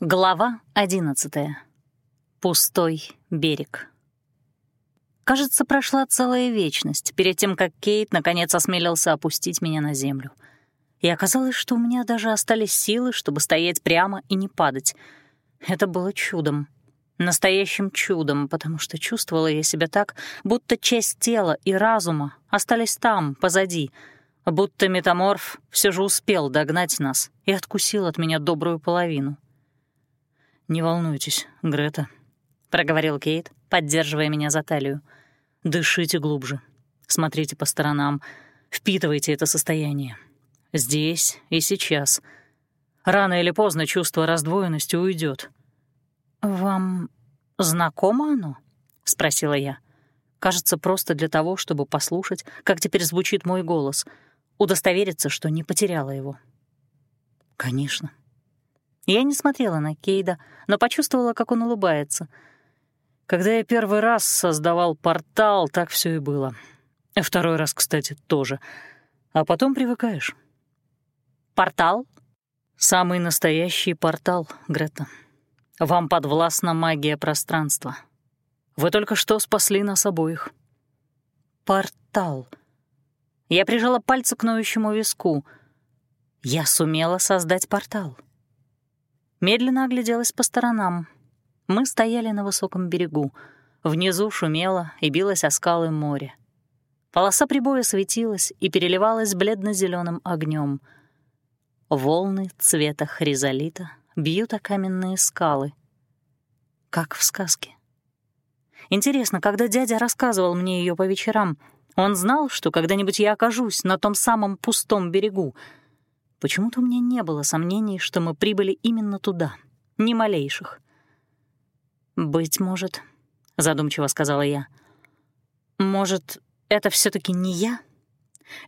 Глава одиннадцатая. Пустой берег. Кажется, прошла целая вечность перед тем, как Кейт наконец осмелился опустить меня на землю. И оказалось, что у меня даже остались силы, чтобы стоять прямо и не падать. Это было чудом. Настоящим чудом, потому что чувствовала я себя так, будто часть тела и разума остались там, позади, будто метаморф все же успел догнать нас и откусил от меня добрую половину. «Не волнуйтесь, Грета», — проговорил Кейт, поддерживая меня за талию. «Дышите глубже, смотрите по сторонам, впитывайте это состояние. Здесь и сейчас. Рано или поздно чувство раздвоенности уйдет. «Вам знакомо оно?» — спросила я. Кажется, просто для того, чтобы послушать, как теперь звучит мой голос, удостовериться, что не потеряла его. «Конечно», я не смотрела на Кейда, но почувствовала, как он улыбается. Когда я первый раз создавал портал, так все и было. Второй раз, кстати, тоже. А потом привыкаешь. Портал? Самый настоящий портал, Грета. Вам подвластна магия пространства. Вы только что спасли нас обоих. Портал. Я прижала пальцы к ноющему виску. Я сумела создать портал. Медленно огляделась по сторонам. Мы стояли на высоком берегу. Внизу шумело и билось о скалы море. Полоса прибоя светилась и переливалась бледно зеленым огнем. Волны цвета хризолита бьют о каменные скалы. Как в сказке. Интересно, когда дядя рассказывал мне ее по вечерам, он знал, что когда-нибудь я окажусь на том самом пустом берегу — Почему-то у меня не было сомнений, что мы прибыли именно туда, ни малейших. «Быть может», — задумчиво сказала я, — «может, это все таки не я?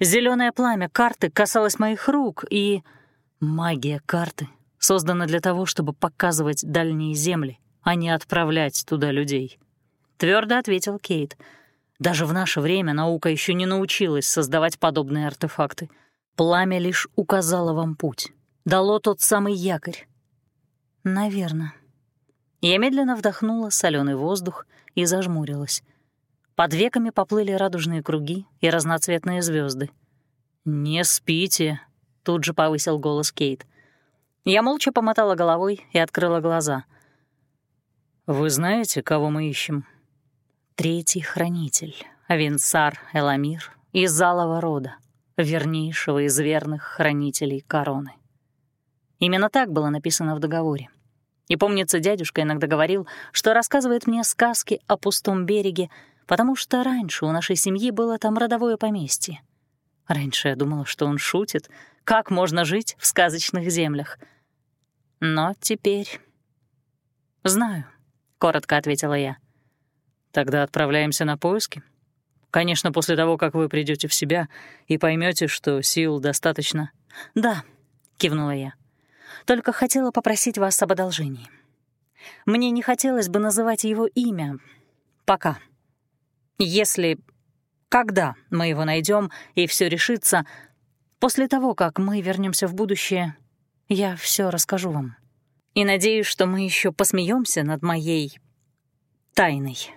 Зеленое пламя карты касалось моих рук, и магия карты создана для того, чтобы показывать дальние земли, а не отправлять туда людей», — твердо ответил Кейт. «Даже в наше время наука еще не научилась создавать подобные артефакты». Пламя лишь указало вам путь, дало тот самый якорь. Наверное. Я медленно вдохнула соленый воздух и зажмурилась. Под веками поплыли радужные круги и разноцветные звезды. «Не спите», — тут же повысил голос Кейт. Я молча помотала головой и открыла глаза. «Вы знаете, кого мы ищем?» «Третий хранитель, Авенсар Эламир из Алого рода», вернейшего из верных хранителей короны. Именно так было написано в договоре. И помнится, дядюшка иногда говорил, что рассказывает мне сказки о пустом береге, потому что раньше у нашей семьи было там родовое поместье. Раньше я думала, что он шутит, как можно жить в сказочных землях. Но теперь... «Знаю», — коротко ответила я. «Тогда отправляемся на поиски?» Конечно, после того, как вы придете в себя и поймете, что сил достаточно. Да, кивнула я. Только хотела попросить вас об одолжении. Мне не хотелось бы называть его имя. Пока. Если... Когда мы его найдем и все решится, после того, как мы вернемся в будущее, я все расскажу вам. И надеюсь, что мы еще посмеемся над моей тайной.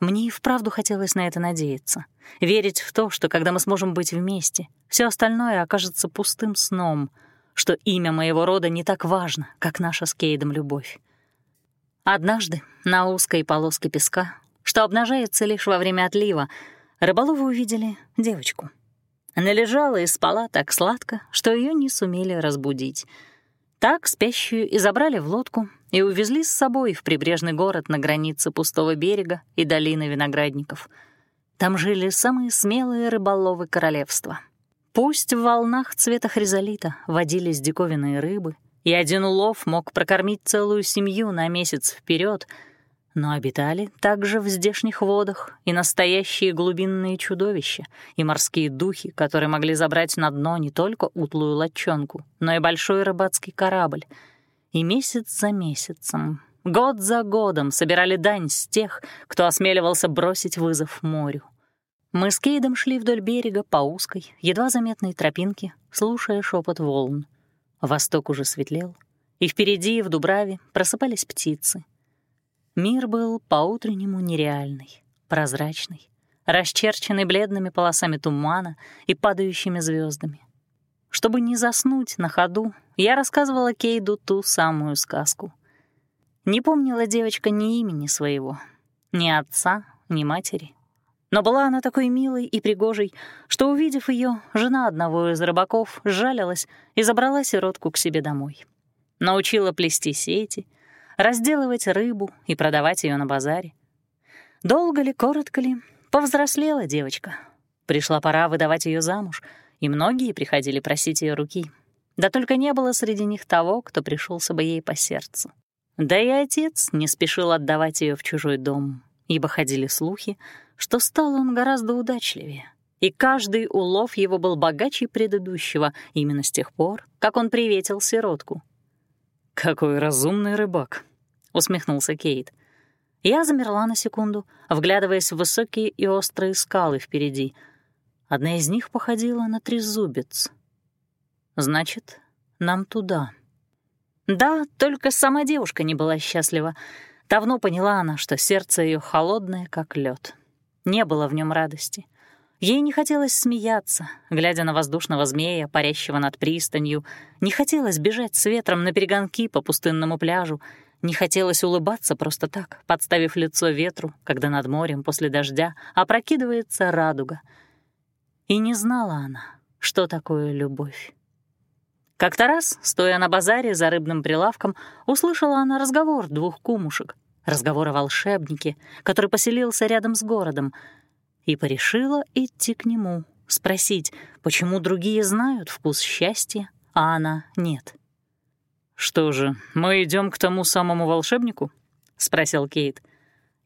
Мне и вправду хотелось на это надеяться. Верить в то, что когда мы сможем быть вместе, все остальное окажется пустым сном, что имя моего рода не так важно, как наша с Кейдом любовь. Однажды на узкой полоске песка, что обнажается лишь во время отлива, рыболовы увидели девочку. Она лежала и спала так сладко, что ее не сумели разбудить. Так спящую и забрали в лодку и увезли с собой в прибрежный город на границе пустого берега и долины виноградников. Там жили самые смелые рыболовы королевства. Пусть в волнах цвета хризолита водились диковинные рыбы, и один улов мог прокормить целую семью на месяц вперед, но обитали также в здешних водах и настоящие глубинные чудовища, и морские духи, которые могли забрать на дно не только утлую лодчонку, но и большой рыбацкий корабль — и месяц за месяцем, год за годом собирали дань с тех, кто осмеливался бросить вызов морю. Мы с Кейдом шли вдоль берега по узкой, едва заметной тропинке, слушая шепот волн. Восток уже светлел, И впереди, в Дубраве, просыпались птицы. Мир был по-утреннему нереальный, прозрачный, расчерченный бледными полосами тумана и падающими звездами. Чтобы не заснуть на ходу, я рассказывала Кейду ту самую сказку. Не помнила девочка ни имени своего, ни отца, ни матери. Но была она такой милой и пригожей, что, увидев ее, жена одного из рыбаков жалилась и забрала сиротку к себе домой. Научила плести сети, разделывать рыбу и продавать ее на базаре. Долго ли, коротко ли, повзрослела девочка. Пришла пора выдавать ее замуж — и многие приходили просить ее руки. Да только не было среди них того, кто пришелся бы ей по сердцу. Да и отец не спешил отдавать ее в чужой дом, ибо ходили слухи, что стал он гораздо удачливее, и каждый улов его был богаче предыдущего именно с тех пор, как он приветил сиротку. «Какой разумный рыбак!» — усмехнулся Кейт. Я замерла на секунду, вглядываясь в высокие и острые скалы впереди — Одна из них походила на трезубец. Значит, нам туда. Да, только сама девушка не была счастлива. Давно поняла она, что сердце ее холодное, как лед. Не было в нем радости. Ей не хотелось смеяться, глядя на воздушного змея, парящего над пристанью, не хотелось бежать с ветром на перегонки по пустынному пляжу, не хотелось улыбаться просто так, подставив лицо ветру, когда над морем после дождя опрокидывается радуга — и не знала она, что такое любовь. Как-то раз, стоя на базаре за рыбным прилавком, услышала она разговор двух кумушек, разговор о волшебнике, который поселился рядом с городом, и порешила идти к нему, спросить, почему другие знают вкус счастья, а она нет. «Что же, мы идем к тому самому волшебнику?» — спросил Кейт.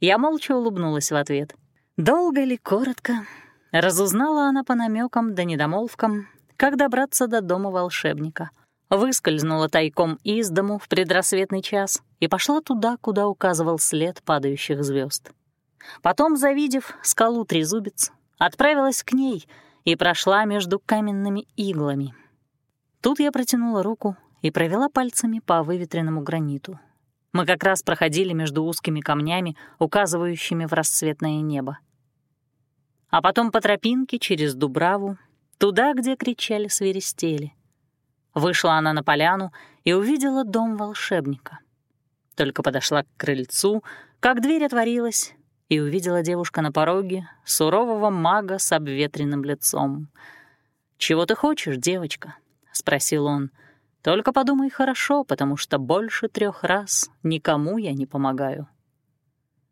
Я молча улыбнулась в ответ. Долго ли, коротко, Разузнала она по намекам да недомолвкам, как добраться до дома волшебника. Выскользнула тайком из дому в предрассветный час и пошла туда, куда указывал след падающих звезд. Потом, завидев скалу Трезубец, отправилась к ней и прошла между каменными иглами. Тут я протянула руку и провела пальцами по выветренному граниту. Мы как раз проходили между узкими камнями, указывающими в рассветное небо а потом по тропинке через Дубраву, туда, где кричали свиристели. Вышла она на поляну и увидела дом волшебника. Только подошла к крыльцу, как дверь отворилась, и увидела девушка на пороге сурового мага с обветренным лицом. «Чего ты хочешь, девочка?» — спросил он. «Только подумай хорошо, потому что больше трех раз никому я не помогаю».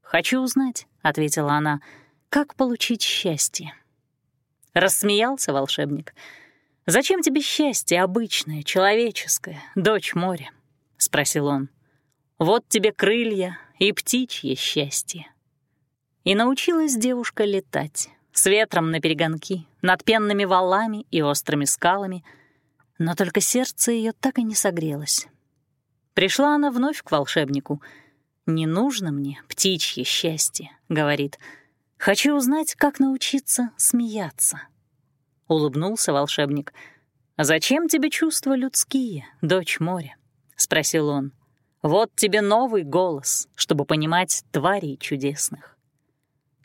«Хочу узнать», — ответила она, — как получить счастье? Рассмеялся волшебник. «Зачем тебе счастье обычное, человеческое, дочь моря?» — спросил он. «Вот тебе крылья и птичье счастье». И научилась девушка летать, с ветром на перегонки, над пенными валами и острыми скалами, но только сердце ее так и не согрелось. Пришла она вновь к волшебнику. «Не нужно мне птичье счастье», — говорит, — Хочу узнать, как научиться смеяться. Улыбнулся волшебник. «Зачем тебе чувства людские, дочь моря?» — спросил он. «Вот тебе новый голос, чтобы понимать тварей чудесных».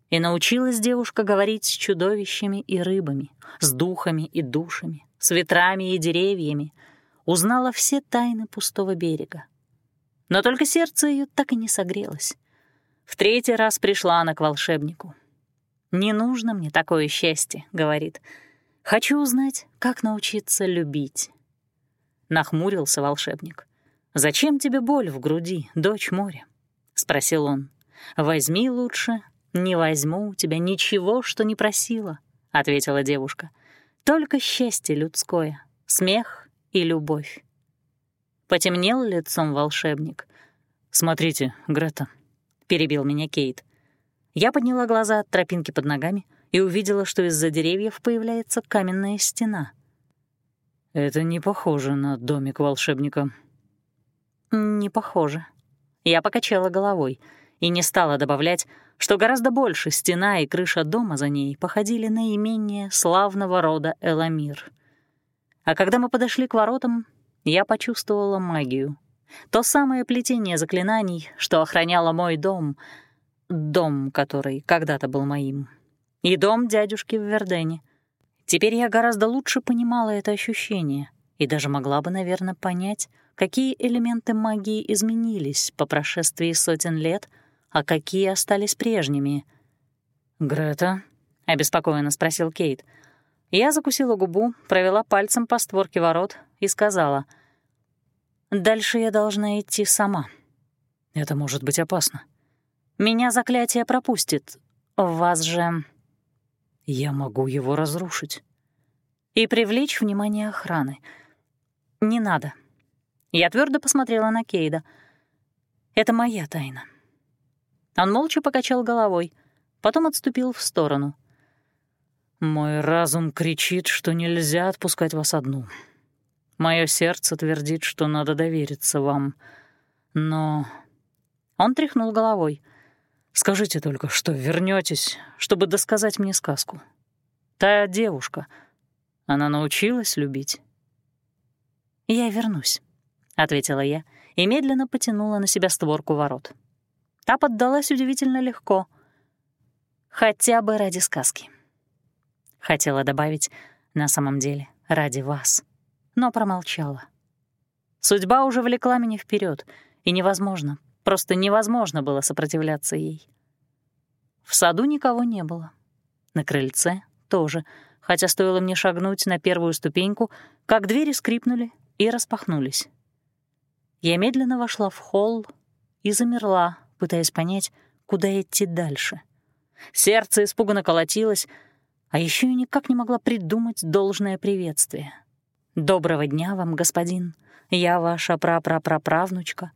И научилась девушка говорить с чудовищами и рыбами, с духами и душами, с ветрами и деревьями, узнала все тайны пустого берега. Но только сердце ее так и не согрелось. В третий раз пришла она к волшебнику. «Не нужно мне такое счастье», — говорит. «Хочу узнать, как научиться любить». Нахмурился волшебник. «Зачем тебе боль в груди, дочь моря?» — спросил он. «Возьми лучше». «Не возьму у тебя ничего, что не просила», — ответила девушка. «Только счастье людское, смех и любовь». Потемнел лицом волшебник. «Смотрите, Грета», — перебил меня Кейт. Я подняла глаза от тропинки под ногами и увидела, что из-за деревьев появляется каменная стена. «Это не похоже на домик волшебника». «Не похоже». Я покачала головой и не стала добавлять, что гораздо больше стена и крыша дома за ней походили на имение славного рода Эламир. А когда мы подошли к воротам, я почувствовала магию. То самое плетение заклинаний, что охраняло мой дом, дом, который когда-то был моим, и дом дядюшки в Вердене. Теперь я гораздо лучше понимала это ощущение и даже могла бы, наверное, понять, какие элементы магии изменились по прошествии сотен лет, а какие остались прежними. «Грета?» — обеспокоенно спросил Кейт. Я закусила губу, провела пальцем по створке ворот и сказала — Дальше я должна идти сама. Это может быть опасно. Меня заклятие пропустит. Вас же... Я могу его разрушить. И привлечь внимание охраны. Не надо. Я твердо посмотрела на Кейда. Это моя тайна. Он молча покачал головой, потом отступил в сторону. «Мой разум кричит, что нельзя отпускать вас одну», Мое сердце твердит, что надо довериться вам. Но...» Он тряхнул головой. «Скажите только, что вернетесь, чтобы досказать мне сказку. Та девушка, она научилась любить?» «Я вернусь», — ответила я и медленно потянула на себя створку ворот. Та поддалась удивительно легко. «Хотя бы ради сказки». Хотела добавить, на самом деле, ради вас но промолчала. Судьба уже влекла меня вперед, и невозможно, просто невозможно было сопротивляться ей. В саду никого не было. На крыльце тоже, хотя стоило мне шагнуть на первую ступеньку, как двери скрипнули и распахнулись. Я медленно вошла в холл и замерла, пытаясь понять, куда идти дальше. Сердце испуганно колотилось, а еще я никак не могла придумать должное приветствие. «Доброго дня вам, господин. Я ваша прапраправнучка.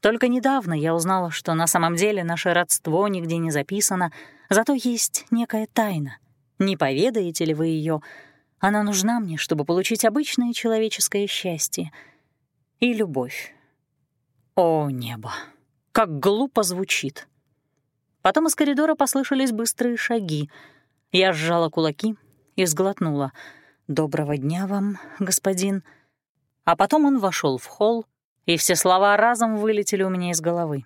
Только недавно я узнала, что на самом деле наше родство нигде не записано, зато есть некая тайна. Не поведаете ли вы ее? Она нужна мне, чтобы получить обычное человеческое счастье и любовь. О, небо! Как глупо звучит!» Потом из коридора послышались быстрые шаги. Я сжала кулаки и сглотнула — «Доброго дня вам, господин». А потом он вошел в холл, и все слова разом вылетели у меня из головы.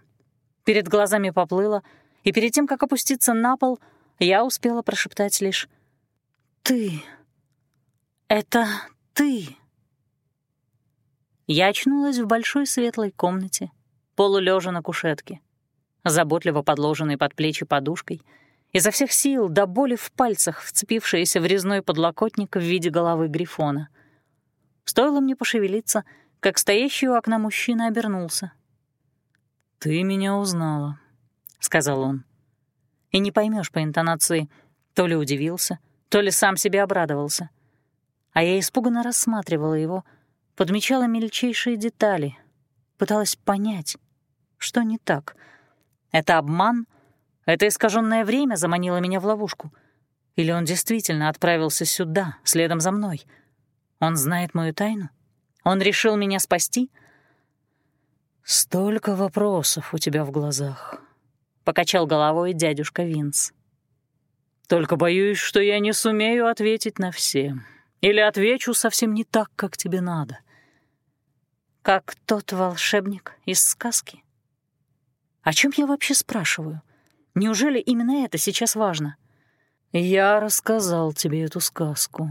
Перед глазами поплыло, и перед тем, как опуститься на пол, я успела прошептать лишь «Ты! Это ты!» Я очнулась в большой светлой комнате, полулежа на кушетке, заботливо подложенной под плечи подушкой — изо всех сил до боли в пальцах, вцепившаяся в резной подлокотник в виде головы грифона. Стоило мне пошевелиться, как стоящий у окна мужчина обернулся. «Ты меня узнала», — сказал он. И не поймешь по интонации, то ли удивился, то ли сам себе обрадовался. А я испуганно рассматривала его, подмечала мельчайшие детали, пыталась понять, что не так. Это обман это искаженное время заманило меня в ловушку. Или он действительно отправился сюда, следом за мной? Он знает мою тайну? Он решил меня спасти? «Столько вопросов у тебя в глазах», — покачал головой дядюшка Винс. «Только боюсь, что я не сумею ответить на все. Или отвечу совсем не так, как тебе надо». «Как тот волшебник из сказки?» «О чем я вообще спрашиваю?» Неужели именно это сейчас важно? Я рассказал тебе эту сказку.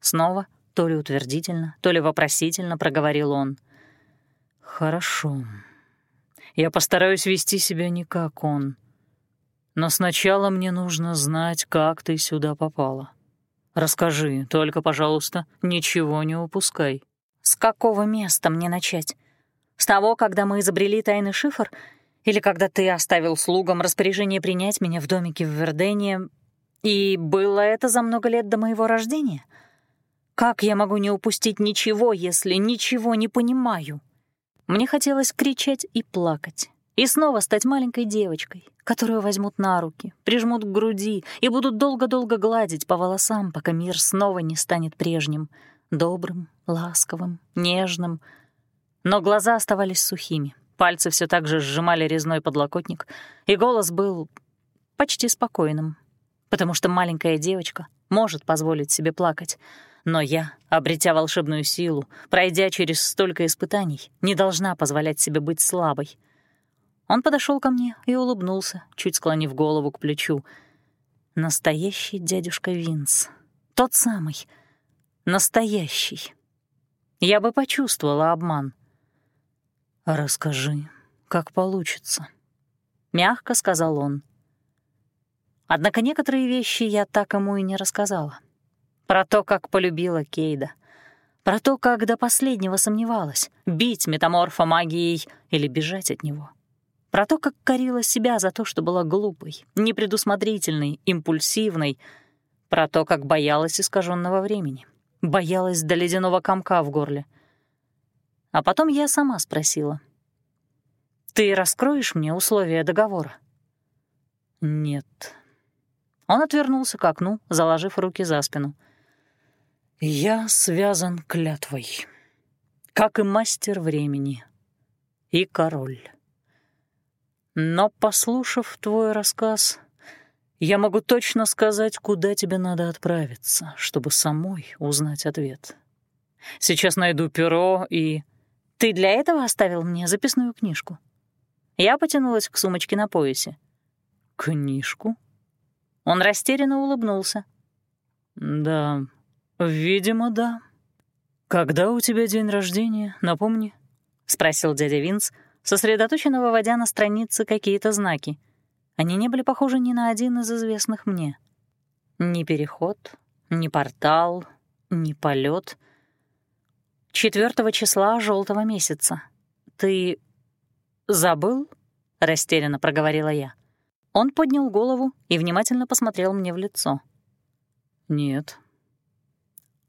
Снова, то ли утвердительно, то ли вопросительно проговорил он. Хорошо. Я постараюсь вести себя не как он. Но сначала мне нужно знать, как ты сюда попала. Расскажи, только, пожалуйста, ничего не упускай. С какого места мне начать? С того, когда мы изобрели тайный шифр — или когда ты оставил слугам распоряжение принять меня в домике в Вердене, и было это за много лет до моего рождения? Как я могу не упустить ничего, если ничего не понимаю? Мне хотелось кричать и плакать, и снова стать маленькой девочкой, которую возьмут на руки, прижмут к груди и будут долго-долго гладить по волосам, пока мир снова не станет прежним, добрым, ласковым, нежным. Но глаза оставались сухими, Пальцы все так же сжимали резной подлокотник, и голос был почти спокойным, потому что маленькая девочка может позволить себе плакать. Но я, обретя волшебную силу, пройдя через столько испытаний, не должна позволять себе быть слабой. Он подошел ко мне и улыбнулся, чуть склонив голову к плечу. Настоящий дядюшка Винс. Тот самый. Настоящий. Я бы почувствовала обман. «Расскажи, как получится», — мягко сказал он. Однако некоторые вещи я так ему и не рассказала. Про то, как полюбила Кейда. Про то, как до последнего сомневалась, бить метаморфа магией или бежать от него. Про то, как корила себя за то, что была глупой, непредусмотрительной, импульсивной. Про то, как боялась искаженного времени. Боялась до ледяного комка в горле. А потом я сама спросила. «Ты раскроешь мне условия договора?» «Нет», он отвернулся к окну, заложив руки за спину. «Я связан клятвой, как и мастер времени, и король. Но, послушав твой рассказ, я могу точно сказать, куда тебе надо отправиться, чтобы самой узнать ответ. Сейчас найду перо и... Ты для этого оставил мне записную книжку?» Я потянулась к сумочке на поясе. «Книжку?» Он растерянно улыбнулся. «Да, видимо, да. Когда у тебя день рождения, напомни?» — спросил дядя Винс, сосредоточенно выводя на странице какие-то знаки. Они не были похожи ни на один из известных мне. Ни переход, ни портал, ни полет. Четвертого числа желтого месяца. Ты забыл? растерянно проговорила я. Он поднял голову и внимательно посмотрел мне в лицо. «Нет».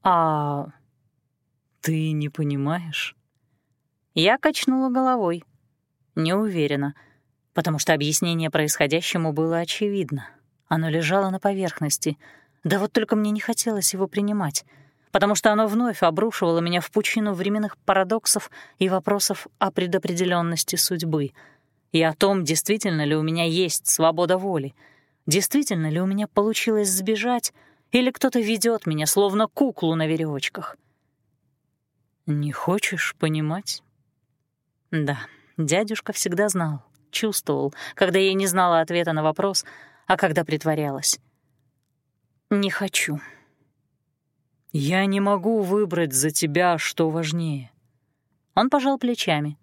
«А ты не понимаешь?» Я качнула головой. Не уверена, потому что объяснение происходящему было очевидно. Оно лежало на поверхности. Да вот только мне не хотелось его принимать, потому что оно вновь обрушивало меня в пучину временных парадоксов и вопросов о предопределенности судьбы — и о том, действительно ли у меня есть свобода воли, действительно ли у меня получилось сбежать, или кто-то ведет меня, словно куклу на веревочках. «Не хочешь понимать?» Да, дядюшка всегда знал, чувствовал, когда я не знала ответа на вопрос, а когда притворялась. «Не хочу». «Я не могу выбрать за тебя, что важнее». Он пожал плечами.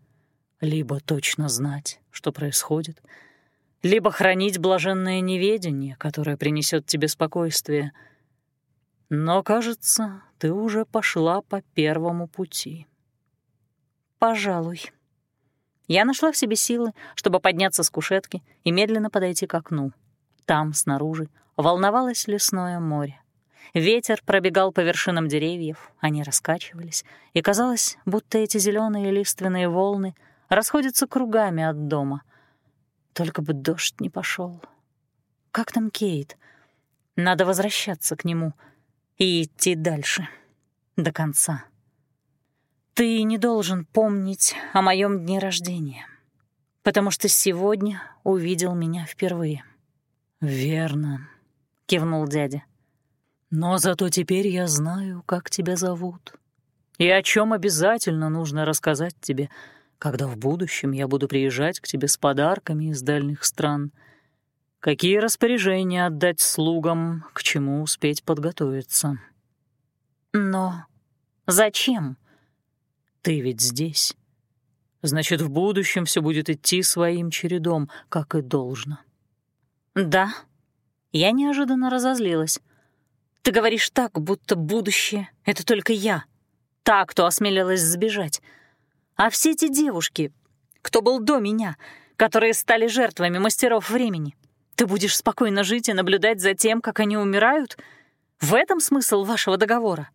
«Либо точно знать, что происходит, либо хранить блаженное неведение, которое принесет тебе спокойствие. Но, кажется, ты уже пошла по первому пути. Пожалуй. Я нашла в себе силы, чтобы подняться с кушетки и медленно подойти к окну. Там, снаружи, волновалось лесное море. Ветер пробегал по вершинам деревьев, они раскачивались, и казалось, будто эти зеленые лиственные волны — расходятся кругами от дома. Только бы дождь не пошел. Как там Кейт? Надо возвращаться к нему и идти дальше, до конца. Ты не должен помнить о моем дне рождения, потому что сегодня увидел меня впервые. «Верно», — кивнул дядя. «Но зато теперь я знаю, как тебя зовут, и о чем обязательно нужно рассказать тебе, когда в будущем я буду приезжать к тебе с подарками из дальних стран. Какие распоряжения отдать слугам, к чему успеть подготовиться? Но зачем? Ты ведь здесь. Значит, в будущем все будет идти своим чередом, как и должно. Да. Я неожиданно разозлилась. Ты говоришь так, будто будущее — это только я. Та, кто осмелилась сбежать — а все эти девушки, кто был до меня, которые стали жертвами мастеров времени, ты будешь спокойно жить и наблюдать за тем, как они умирают? В этом смысл вашего договора?»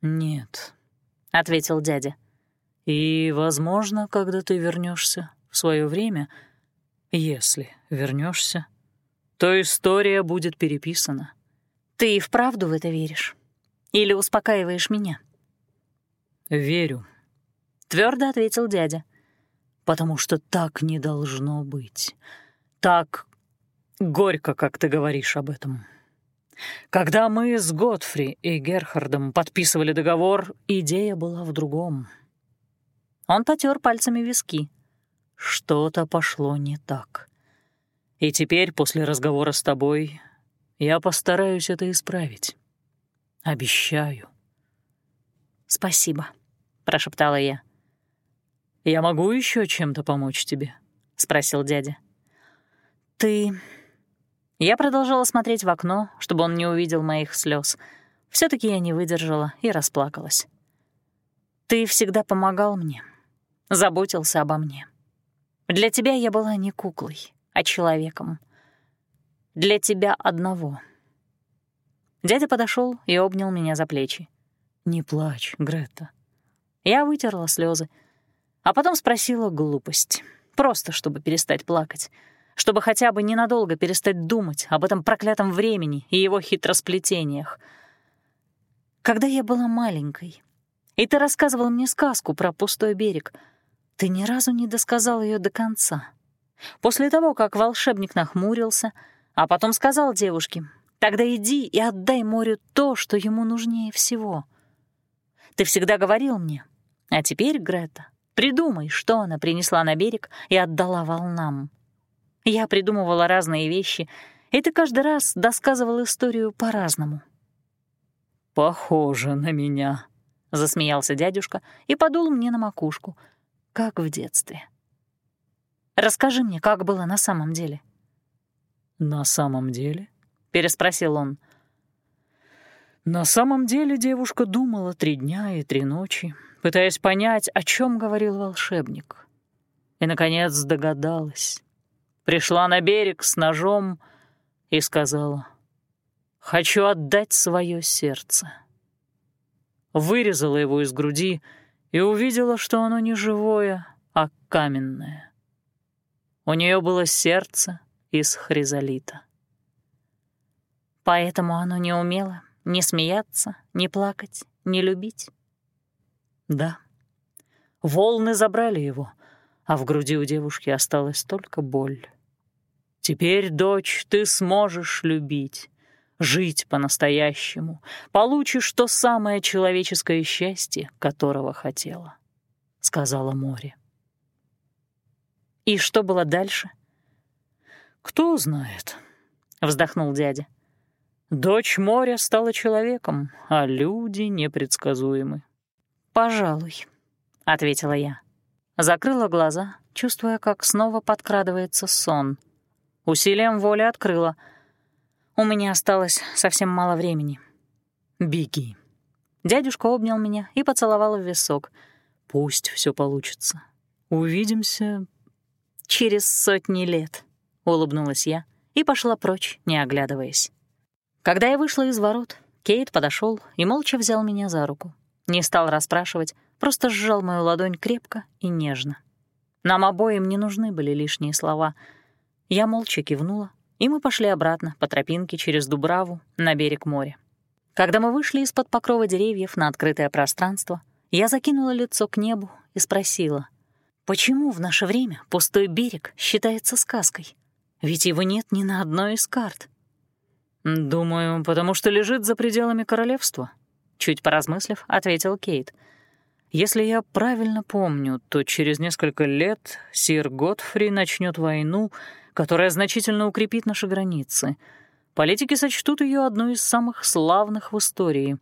«Нет», — ответил дядя. «И, возможно, когда ты вернешься в свое время, если вернешься, то история будет переписана». «Ты и вправду в это веришь? Или успокаиваешь меня?» «Верю», твердо ответил дядя. «Потому что так не должно быть. Так горько, как ты говоришь об этом. Когда мы с Готфри и Герхардом подписывали договор, идея была в другом. Он потер пальцами виски. Что-то пошло не так. И теперь, после разговора с тобой, я постараюсь это исправить. Обещаю. «Спасибо», — прошептала я. «Я могу еще чем-то помочь тебе?» — спросил дядя. «Ты...» Я продолжала смотреть в окно, чтобы он не увидел моих слез. все таки я не выдержала и расплакалась. «Ты всегда помогал мне, заботился обо мне. Для тебя я была не куклой, а человеком. Для тебя одного». Дядя подошел и обнял меня за плечи. «Не плачь, Грета». Я вытерла слезы, а потом спросила глупость, просто чтобы перестать плакать, чтобы хотя бы ненадолго перестать думать об этом проклятом времени и его хитросплетениях. Когда я была маленькой, и ты рассказывал мне сказку про пустой берег, ты ни разу не досказал ее до конца. После того, как волшебник нахмурился, а потом сказал девушке, «Тогда иди и отдай морю то, что ему нужнее всего». Ты всегда говорил мне, а теперь, Грета, Придумай, что она принесла на берег и отдала волнам. Я придумывала разные вещи, и ты каждый раз досказывал историю по-разному. «Похоже на меня», — засмеялся дядюшка и подул мне на макушку, как в детстве. «Расскажи мне, как было на самом деле». «На самом деле?» — переспросил он. На самом деле девушка думала три дня и три ночи, пытаясь понять, о чем говорил волшебник. И, наконец, догадалась. Пришла на берег с ножом и сказала, «Хочу отдать свое сердце». Вырезала его из груди и увидела, что оно не живое, а каменное. У нее было сердце из хризолита. Поэтому оно не умело не смеяться, не плакать, не любить. Да. Волны забрали его, а в груди у девушки осталась только боль. Теперь, дочь, ты сможешь любить, жить по-настоящему, получишь то самое человеческое счастье, которого хотела, — сказала море. И что было дальше? Кто знает, — вздохнул дядя. Дочь моря стала человеком, а люди непредсказуемы. «Пожалуй», — ответила я. Закрыла глаза, чувствуя, как снова подкрадывается сон. Усилием воли открыла. У меня осталось совсем мало времени. «Беги». Дядюшка обнял меня и поцеловал в висок. «Пусть все получится. Увидимся...» «Через сотни лет», — улыбнулась я и пошла прочь, не оглядываясь. Когда я вышла из ворот, Кейт подошел и молча взял меня за руку. Не стал расспрашивать, просто сжал мою ладонь крепко и нежно. Нам обоим не нужны были лишние слова. Я молча кивнула, и мы пошли обратно по тропинке через Дубраву на берег моря. Когда мы вышли из-под покрова деревьев на открытое пространство, я закинула лицо к небу и спросила, почему в наше время пустой берег считается сказкой? Ведь его нет ни на одной из карт. «Думаю, потому что лежит за пределами королевства», — чуть поразмыслив, ответил Кейт. «Если я правильно помню, то через несколько лет сир Готфри начнет войну, которая значительно укрепит наши границы. Политики сочтут ее одной из самых славных в истории».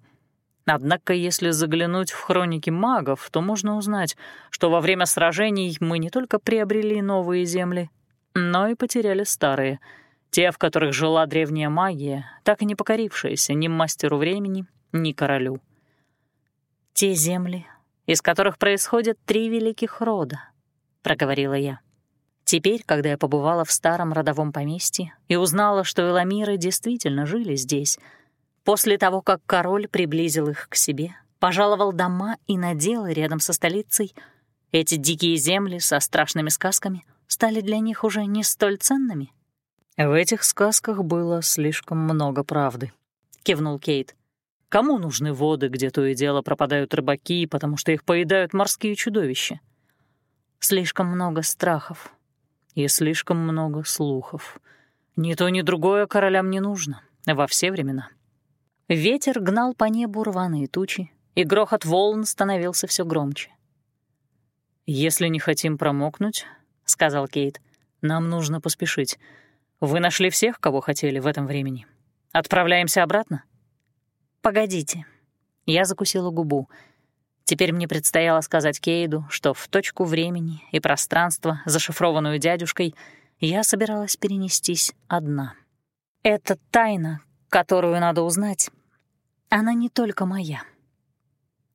Однако, если заглянуть в хроники магов, то можно узнать, что во время сражений мы не только приобрели новые земли, но и потеряли старые — те, в которых жила древняя магия, так и не покорившаяся ни мастеру времени, ни королю. «Те земли, из которых происходят три великих рода», — проговорила я. Теперь, когда я побывала в старом родовом поместье и узнала, что Эламиры действительно жили здесь, после того, как король приблизил их к себе, пожаловал дома и наделы рядом со столицей, эти дикие земли со страшными сказками стали для них уже не столь ценными — «В этих сказках было слишком много правды», — кивнул Кейт. «Кому нужны воды, где то и дело пропадают рыбаки, потому что их поедают морские чудовища?» «Слишком много страхов». «И слишком много слухов. Ни то, ни другое королям не нужно. во все времена. Ветер гнал по небу рваные тучи, и грохот волн становился все громче. «Если не хотим промокнуть», — сказал Кейт, — «нам нужно поспешить. Вы нашли всех, кого хотели в этом времени. Отправляемся обратно?» «Погодите». Я закусила губу. Теперь мне предстояло сказать Кейду, что в точку времени и пространства, зашифрованную дядюшкой, я собиралась перенестись одна. Это тайна, которую надо узнать. Она не только моя.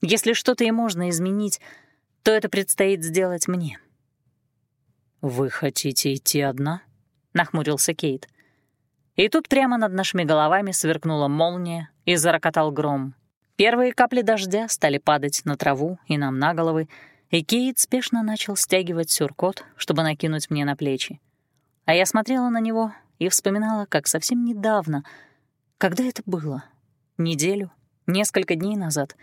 Если что-то и можно изменить, то это предстоит сделать мне. «Вы хотите идти одна?» — нахмурился Кейт. И тут прямо над нашими головами сверкнула молния и зарокотал гром. Первые капли дождя стали падать на траву и нам на головы, и Кейт спешно начал стягивать сюркот, чтобы накинуть мне на плечи. А я смотрела на него и вспоминала, как совсем недавно, когда это было, неделю, несколько дней назад,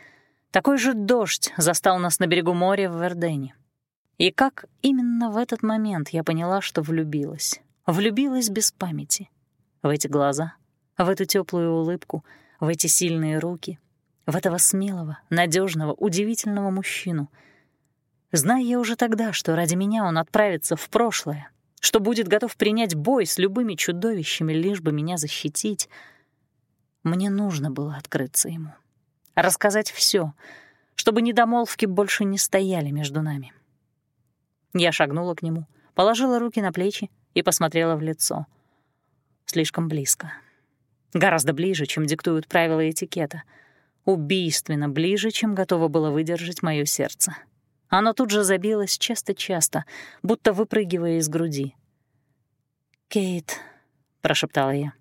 такой же дождь застал нас на берегу моря в Вердене. И как именно в этот момент я поняла, что влюбилась. Влюбилась без памяти. В эти глаза, в эту теплую улыбку, в эти сильные руки, в этого смелого, надежного, удивительного мужчину. Зная я уже тогда, что ради меня он отправится в прошлое, что будет готов принять бой с любыми чудовищами, лишь бы меня защитить, мне нужно было открыться ему, рассказать все, чтобы недомолвки больше не стояли между нами. Я шагнула к нему, положила руки на плечи и посмотрела в лицо. Слишком близко. Гораздо ближе, чем диктуют правила этикета — убийственно ближе, чем готово было выдержать мое сердце. Оно тут же забилось часто-часто, будто выпрыгивая из груди. «Кейт», — прошептала я.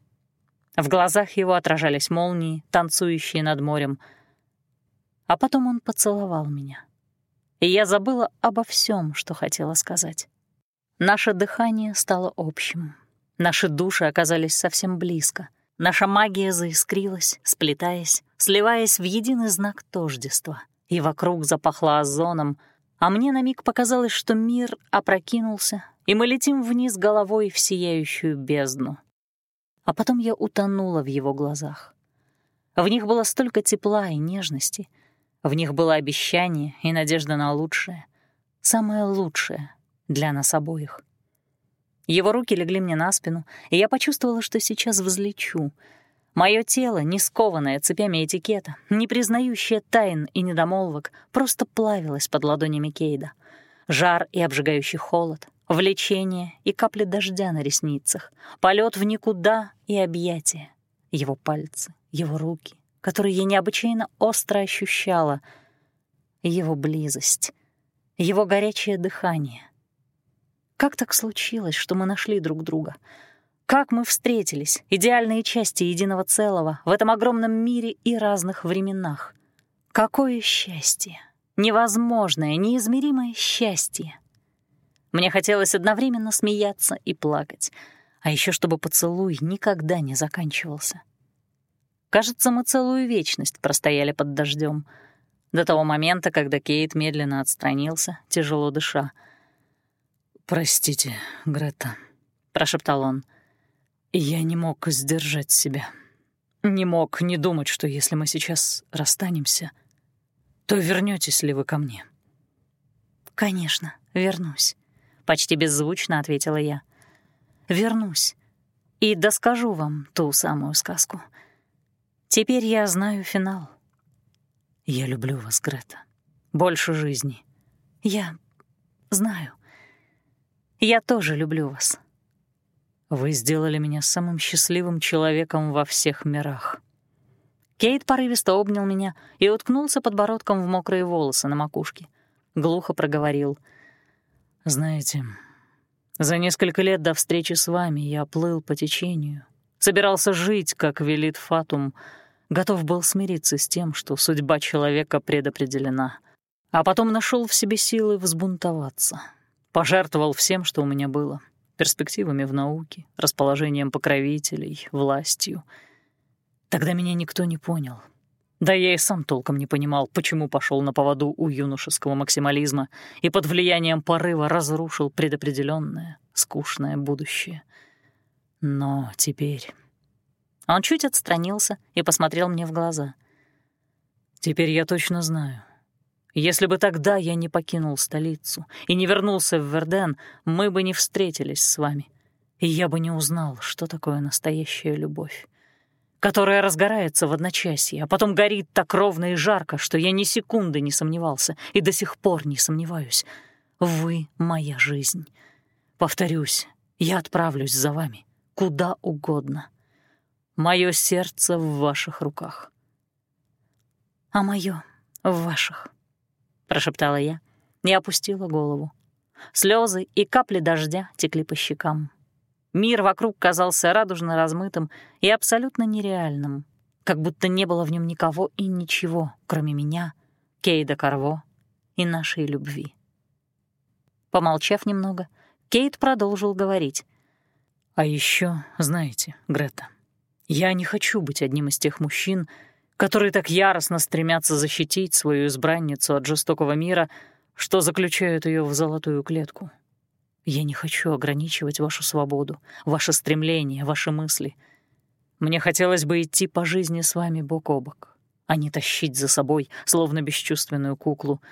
В глазах его отражались молнии, танцующие над морем. А потом он поцеловал меня. И я забыла обо всем, что хотела сказать. Наше дыхание стало общим. Наши души оказались совсем близко. Наша магия заискрилась, сплетаясь, сливаясь в единый знак тождества, и вокруг запахло озоном, а мне на миг показалось, что мир опрокинулся, и мы летим вниз головой в сияющую бездну. А потом я утонула в его глазах. В них было столько тепла и нежности, в них было обещание и надежда на лучшее, самое лучшее для нас обоих. Его руки легли мне на спину, и я почувствовала, что сейчас взлечу — Мое тело, не скованное цепями этикета, не признающее тайн и недомолвок, просто плавилось под ладонями Кейда. Жар и обжигающий холод, влечение и капли дождя на ресницах, полет в никуда и объятия. Его пальцы, его руки, которые я необычайно остро ощущала, его близость, его горячее дыхание. Как так случилось, что мы нашли друг друга — как мы встретились, идеальные части единого целого, в этом огромном мире и разных временах. Какое счастье! Невозможное, неизмеримое счастье! Мне хотелось одновременно смеяться и плакать, а еще чтобы поцелуй никогда не заканчивался. Кажется, мы целую вечность простояли под дождем, до того момента, когда Кейт медленно отстранился, тяжело дыша. «Простите, Грета», — прошептал он, — я не мог сдержать себя. Не мог не думать, что если мы сейчас расстанемся, то вернётесь ли вы ко мне? «Конечно, вернусь», — почти беззвучно ответила я. «Вернусь и доскажу вам ту самую сказку. Теперь я знаю финал». «Я люблю вас, Грета. Больше жизни». «Я знаю. Я тоже люблю вас». Вы сделали меня самым счастливым человеком во всех мирах. Кейт порывисто обнял меня и уткнулся подбородком в мокрые волосы на макушке. Глухо проговорил. «Знаете, за несколько лет до встречи с вами я плыл по течению, собирался жить, как велит Фатум, готов был смириться с тем, что судьба человека предопределена, а потом нашел в себе силы взбунтоваться, пожертвовал всем, что у меня было» перспективами в науке, расположением покровителей, властью. Тогда меня никто не понял. Да я и сам толком не понимал, почему пошел на поводу у юношеского максимализма и под влиянием порыва разрушил предопределенное, скучное будущее. Но теперь... Он чуть отстранился и посмотрел мне в глаза. «Теперь я точно знаю. Если бы тогда я не покинул столицу и не вернулся в Верден, мы бы не встретились с вами, и я бы не узнал, что такое настоящая любовь, которая разгорается в одночасье, а потом горит так ровно и жарко, что я ни секунды не сомневался и до сих пор не сомневаюсь. Вы — моя жизнь. Повторюсь, я отправлюсь за вами куда угодно. Мое сердце в ваших руках. А мое в ваших, прошептала я и опустила голову. Слезы и капли дождя текли по щекам. Мир вокруг казался радужно размытым и абсолютно нереальным, как будто не было в нем никого и ничего, кроме меня, Кейда Карво и нашей любви. Помолчав немного, Кейт продолжил говорить. «А еще, знаете, Грета, я не хочу быть одним из тех мужчин, которые так яростно стремятся защитить свою избранницу от жестокого мира, что заключают ее в золотую клетку. Я не хочу ограничивать вашу свободу, ваше стремление, ваши мысли. Мне хотелось бы идти по жизни с вами бок о бок, а не тащить за собой, словно бесчувственную куклу —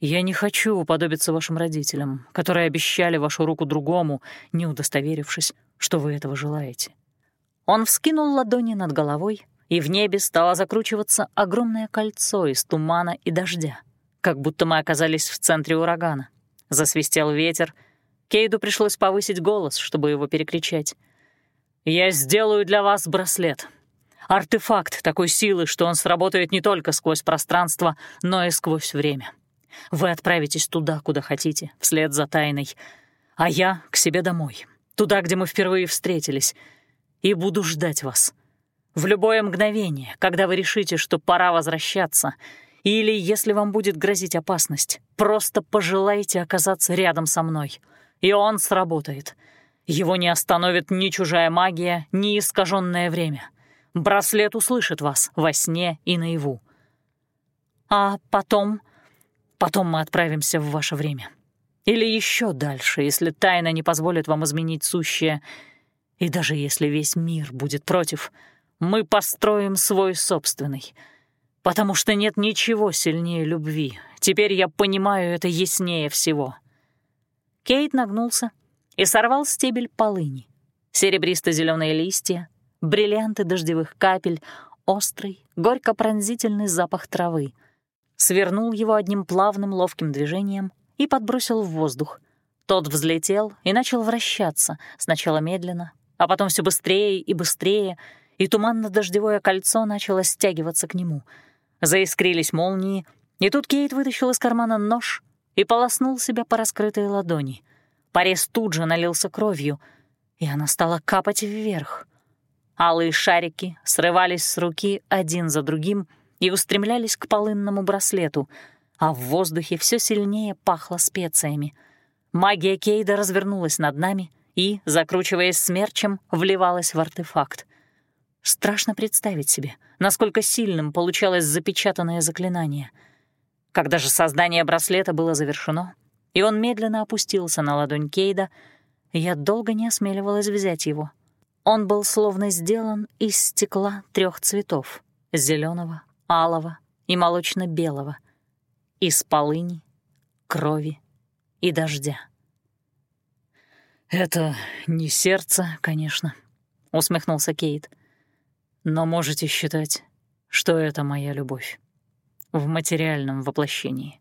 я не хочу уподобиться вашим родителям, которые обещали вашу руку другому, не удостоверившись, что вы этого желаете». Он вскинул ладони над головой, и в небе стало закручиваться огромное кольцо из тумана и дождя, как будто мы оказались в центре урагана. Засвистел ветер. Кейду пришлось повысить голос, чтобы его перекричать. «Я сделаю для вас браслет. Артефакт такой силы, что он сработает не только сквозь пространство, но и сквозь время». Вы отправитесь туда, куда хотите, вслед за тайной, а я к себе домой, туда, где мы впервые встретились, и буду ждать вас. В любое мгновение, когда вы решите, что пора возвращаться, или если вам будет грозить опасность, просто пожелайте оказаться рядом со мной, и он сработает. Его не остановит ни чужая магия, ни искаженное время. Браслет услышит вас во сне и наяву. А потом Потом мы отправимся в ваше время. Или еще дальше, если тайна не позволит вам изменить сущее. И даже если весь мир будет против, мы построим свой собственный. Потому что нет ничего сильнее любви. Теперь я понимаю это яснее всего». Кейт нагнулся и сорвал стебель полыни. серебристо зеленые листья, бриллианты дождевых капель, острый, горько-пронзительный запах травы — свернул его одним плавным ловким движением и подбросил в воздух. Тот взлетел и начал вращаться, сначала медленно, а потом все быстрее и быстрее, и туманно-дождевое кольцо начало стягиваться к нему. Заискрились молнии, и тут Кейт вытащил из кармана нож и полоснул себя по раскрытой ладони. Порез тут же налился кровью, и она стала капать вверх. Алые шарики срывались с руки один за другим — и устремлялись к полынному браслету, а в воздухе все сильнее пахло специями. Магия Кейда развернулась над нами и, закручиваясь смерчем, вливалась в артефакт. Страшно представить себе, насколько сильным получалось запечатанное заклинание. Когда же создание браслета было завершено, и он медленно опустился на ладонь Кейда, я долго не осмеливалась взять его. Он был словно сделан из стекла трех цветов — зеленого, алого и молочно-белого, из полыни, крови и дождя. «Это не сердце, конечно», — усмехнулся Кейт. «Но можете считать, что это моя любовь в материальном воплощении».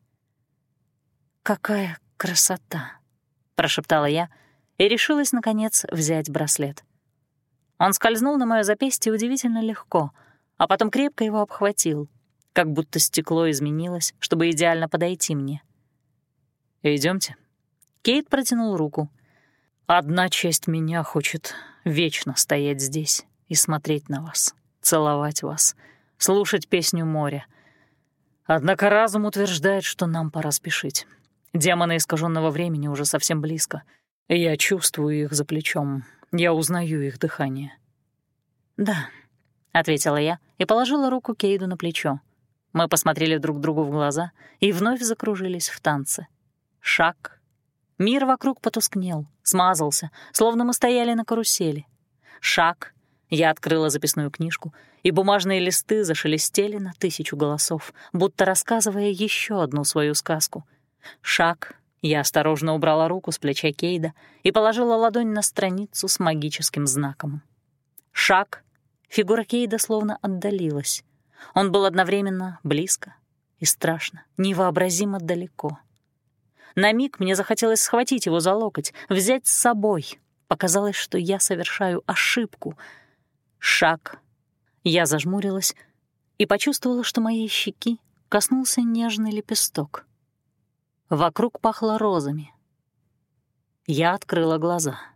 «Какая красота!» — прошептала я и решилась, наконец, взять браслет. Он скользнул на мое запястье удивительно легко — а потом крепко его обхватил, как будто стекло изменилось, чтобы идеально подойти мне. Идемте. Кейт протянул руку. «Одна часть меня хочет вечно стоять здесь и смотреть на вас, целовать вас, слушать песню моря. Однако разум утверждает, что нам пора спешить. Демоны искаженного времени уже совсем близко. Я чувствую их за плечом, я узнаю их дыхание». «Да», — ответила я и положила руку Кейду на плечо. Мы посмотрели друг другу в глаза и вновь закружились в танце. Шаг. Мир вокруг потускнел, смазался, словно мы стояли на карусели. Шаг. Я открыла записную книжку, и бумажные листы зашелестели на тысячу голосов, будто рассказывая еще одну свою сказку. Шаг. Я осторожно убрала руку с плеча Кейда и положила ладонь на страницу с магическим знаком. Шаг. Фигура Кейда словно отдалилась. Он был одновременно близко и страшно, невообразимо далеко. На миг мне захотелось схватить его за локоть, взять с собой. Показалось, что я совершаю ошибку — Шаг. Я зажмурилась и почувствовала, что моей щеки коснулся нежный лепесток. Вокруг пахло розами. Я открыла глаза —